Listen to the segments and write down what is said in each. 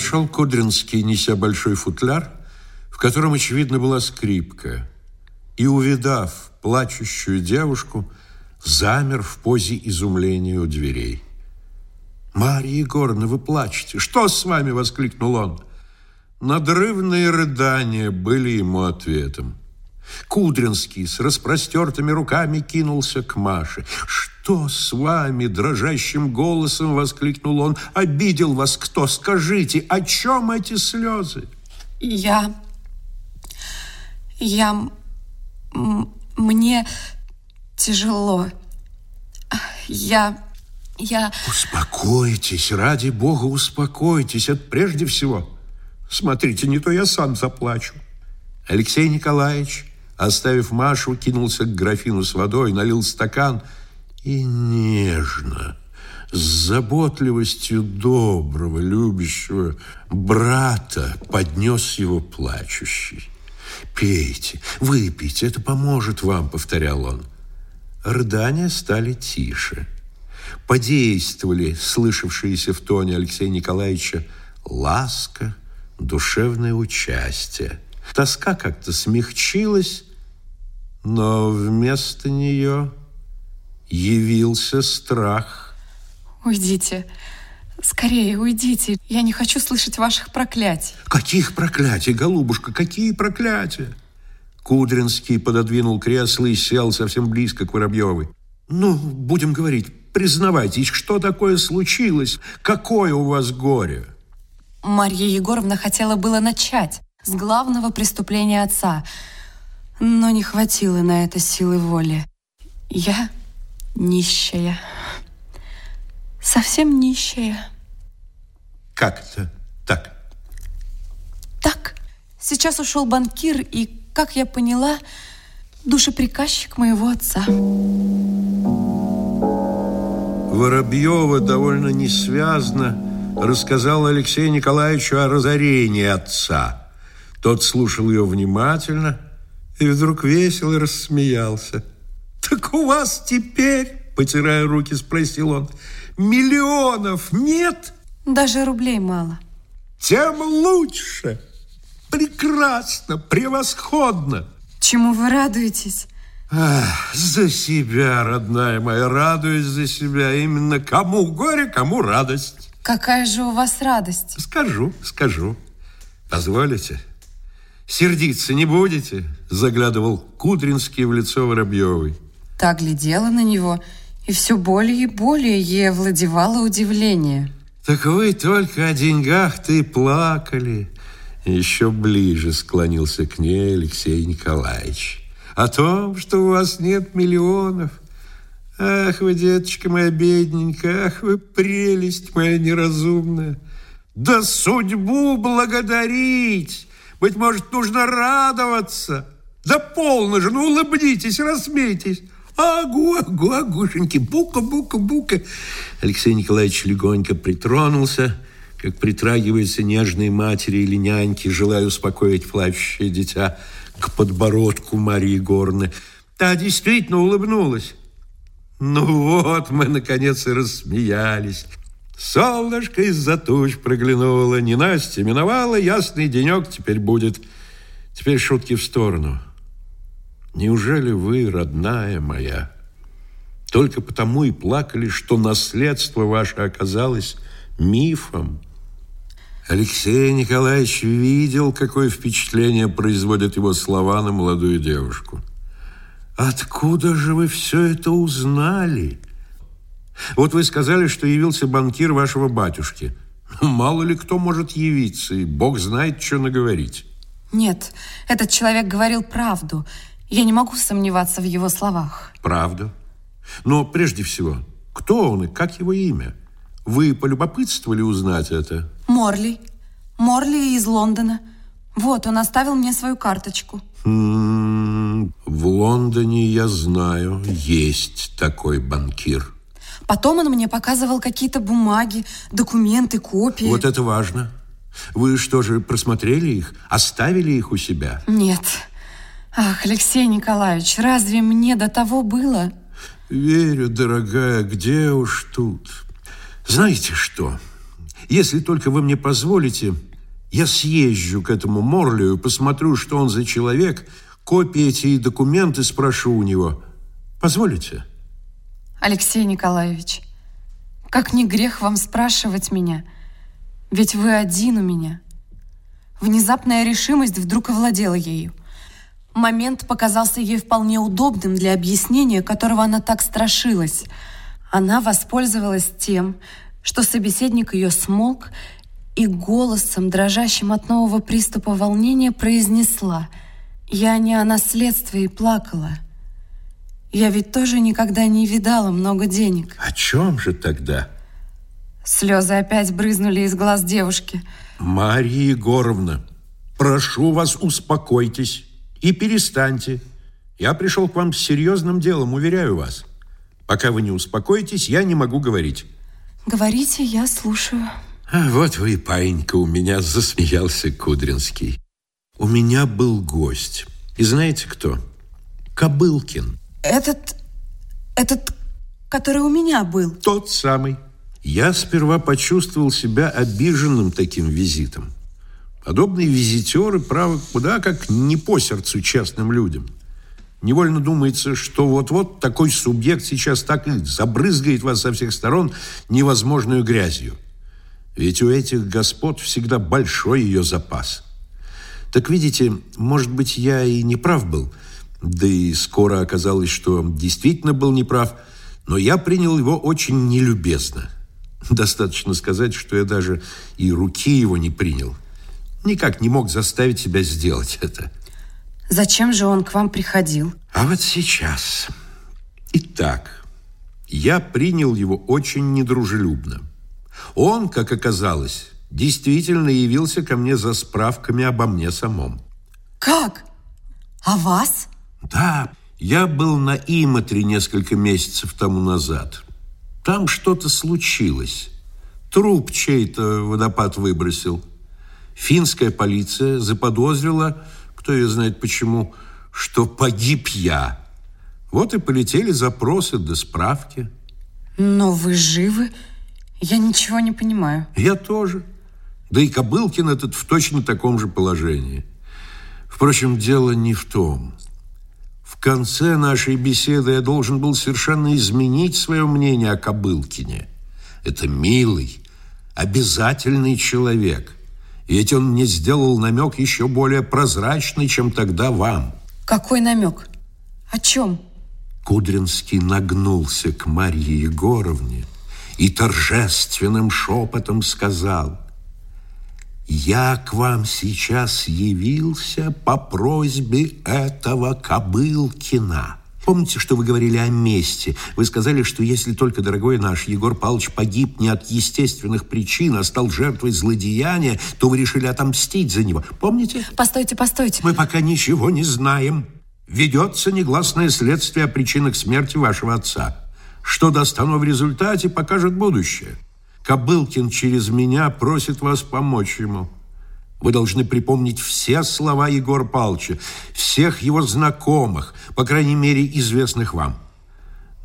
Вошел Кудринский, неся большой футляр, в котором, очевидно, была скрипка. И, увидав плачущую девушку, замер в позе изумления у дверей. «Марья Егоровна, вы плачете! Что с вами?» – воскликнул он. Надрывные рыдания были ему ответом. Кудринский с распростертыми руками кинулся к Маше. «Что с вами?» – дрожащим голосом воскликнул он. «Обидел вас кто? Скажите, о чем эти слезы?» «Я... я... мне тяжело. Я... я...» «Успокойтесь, ради бога, успокойтесь. Это прежде всего. Смотрите, не то я сам заплачу». Алексей Николаевич Оставив Машу, кинулся к графину с водой, налил стакан и нежно, с заботливостью доброго, любящего брата поднес его плачущий. «Пейте, выпейте, это поможет вам», — повторял он. Рыдания стали тише. Подействовали слышавшиеся в тоне Алексея Николаевича ласка, душевное участие. Тоска как-то смягчилась, но вместо нее явился страх. Уйдите. Скорее, уйдите. Я не хочу слышать ваших проклятий. Каких проклятий, голубушка, какие проклятия? Кудринский пододвинул кресло и сел совсем близко к Воробьевой. Ну, будем говорить, признавайтесь, что такое случилось? Какое у вас горе? Марья Егоровна хотела было начать с главного преступления отца – но не хватило на это силы воли. Я нищая. Совсем нищая. Как это так? Так. Сейчас ушел банкир, и, как я поняла, душеприказчик моего отца. Воробьева довольно несвязно рассказала Алексею Николаевичу о разорении отца. Тот слушал ее внимательно – и вдруг весело рассмеялся. «Так у вас теперь, потирая руки, спросил он, миллионов нет?» «Даже рублей мало». «Тем лучше! Прекрасно, превосходно!» «Чему вы радуетесь?» Ах, за себя, родная моя, радуюсь за себя. Именно кому горе, кому радость. Какая же у вас радость? Скажу, скажу. Позволите? Сердиться не будете? Заглядывал Кудринский в лицо Воробьевой. Так глядела на него, и все более и более ей овладевало удивление. Так вы только о деньгах-то и плакали. Еще ближе склонился к ней Алексей Николаевич. О том, что у вас нет миллионов. Ах вы, деточка моя бедненькая, ах вы, прелесть моя неразумная. Да судьбу благодарить! Быть может, нужно радоваться. Да полно же, ну улыбнитесь, рассмейтесь. Агу, агу, агушеньки, бука, бука, бука. Алексей Николаевич легонько притронулся, как притрагивается нежной матери или няньки, желая успокоить плачущее дитя к подбородку Марии Горны. Та действительно улыбнулась. Ну вот, мы, наконец, и рассмеялись. Солнышко из-за туч проглянуло, ненастье миновало, ясный денек теперь будет. Теперь шутки в сторону. Неужели вы, родная моя, только потому и плакали, что наследство ваше оказалось мифом? Алексей Николаевич видел, какое впечатление производят его слова на молодую девушку. Откуда же вы все это узнали? Вот вы сказали, что явился банкир вашего батюшки. Мало ли кто может явиться, и бог знает, что наговорить. Нет, этот человек говорил правду. Я не могу сомневаться в его словах. Правда? Но прежде всего, кто он и как его имя? Вы полюбопытствовали узнать это? Морли. Морли из Лондона. Вот, он оставил мне свою карточку. М -м, в Лондоне, я знаю, есть такой банкир. Потом он мне показывал какие-то бумаги, документы, копии. Вот это важно. Вы что же, просмотрели их? Оставили их у себя? Нет. Ах, Алексей Николаевич, разве мне до того было? Верю, дорогая, где уж тут. Знаете что? Если только вы мне позволите, я съезжу к этому Морлию, посмотрю, что он за человек, копии эти документы спрошу у него. Позволите? Алексей Николаевич, как не грех вам спрашивать меня, ведь вы один у меня. Внезапная решимость вдруг овладела ею. Момент показался ей вполне удобным для объяснения, которого она так страшилась. Она воспользовалась тем, что собеседник ее смолк и голосом, дрожащим от нового приступа волнения, произнесла «Я не о наследстве и плакала. Я ведь тоже никогда не видала много денег». О чем же тогда? Слезы опять брызнули из глаз девушки. Марья Егоровна, прошу вас, успокойтесь и перестаньте. Я пришел к вам с серьезным делом, уверяю вас. Пока вы не успокоитесь, я не могу говорить. Говорите, я слушаю. А вот вы, паинька, у меня засмеялся Кудринский. У меня был гость. И знаете кто? Кобылкин. Этот, этот, который у меня был. Тот самый. Я сперва почувствовал себя обиженным таким визитом. Подобные визитеры, право, куда как не по сердцу частным людям. Невольно думается, что вот-вот такой субъект сейчас так и забрызгает вас со всех сторон невозможную грязью. Ведь у этих господ всегда большой ее запас. Так видите, может быть, я и не прав был, да и скоро оказалось, что действительно был неправ, но я принял его очень нелюбезно. Достаточно сказать, что я даже и руки его не принял. Никак не мог заставить себя сделать это. Зачем же он к вам приходил? А вот сейчас. Итак, я принял его очень недружелюбно. Он, как оказалось, действительно явился ко мне за справками обо мне самом. Как? А вас? Да, я был на Иматре несколько месяцев тому назад. Там что-то случилось. Труп чей-то водопад выбросил. Финская полиция заподозрила, кто ее знает почему, что погиб я. Вот и полетели запросы до справки. Но вы живы? Я ничего не понимаю. Я тоже. Да и Кобылкин этот в точно таком же положении. Впрочем, дело не в том. В конце нашей беседы я должен был совершенно изменить свое мнение о Кобылкине. Это милый, обязательный человек. И ведь он мне сделал намек еще более прозрачный, чем тогда вам. Какой намек? О чем? Кудринский нагнулся к Марье Егоровне и торжественным шепотом сказал – я к вам сейчас явился по просьбе этого Кобылкина. Помните, что вы говорили о мести? Вы сказали, что если только, дорогой наш, Егор Павлович погиб не от естественных причин, а стал жертвой злодеяния, то вы решили отомстить за него. Помните? Постойте, постойте. Мы пока ничего не знаем. Ведется негласное следствие о причинах смерти вашего отца. Что даст оно в результате, покажет будущее. Кобылкин через меня просит вас помочь ему. Вы должны припомнить все слова Егора Павловича, всех его знакомых, по крайней мере, известных вам.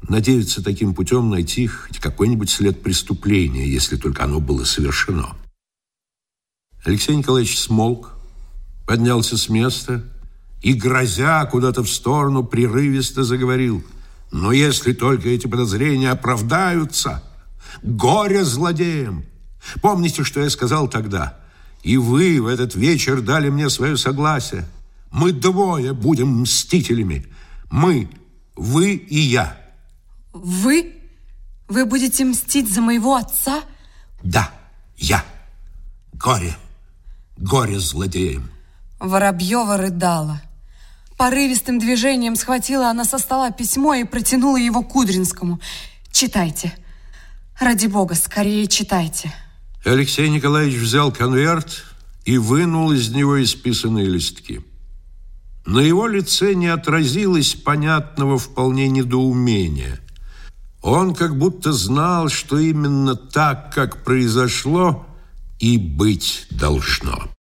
Надеяться таким путем найти хоть какой-нибудь след преступления, если только оно было совершено. Алексей Николаевич смолк, поднялся с места и, грозя куда-то в сторону, прерывисто заговорил. Но если только эти подозрения оправдаются, горе злодеям! Помните, что я сказал тогда? И вы в этот вечер дали мне свое согласие. Мы двое будем мстителями. Мы, вы и я. Вы? Вы будете мстить за моего отца? Да, я. Горе. Горе злодеям. Воробьева рыдала. Порывистым движением схватила она со стола письмо и протянула его Кудринскому. «Читайте. Ради бога, скорее читайте». Алексей Николаевич взял конверт и вынул из него исписанные листки. На его лице не отразилось понятного вполне недоумения. Он как будто знал, что именно так, как произошло, и быть должно.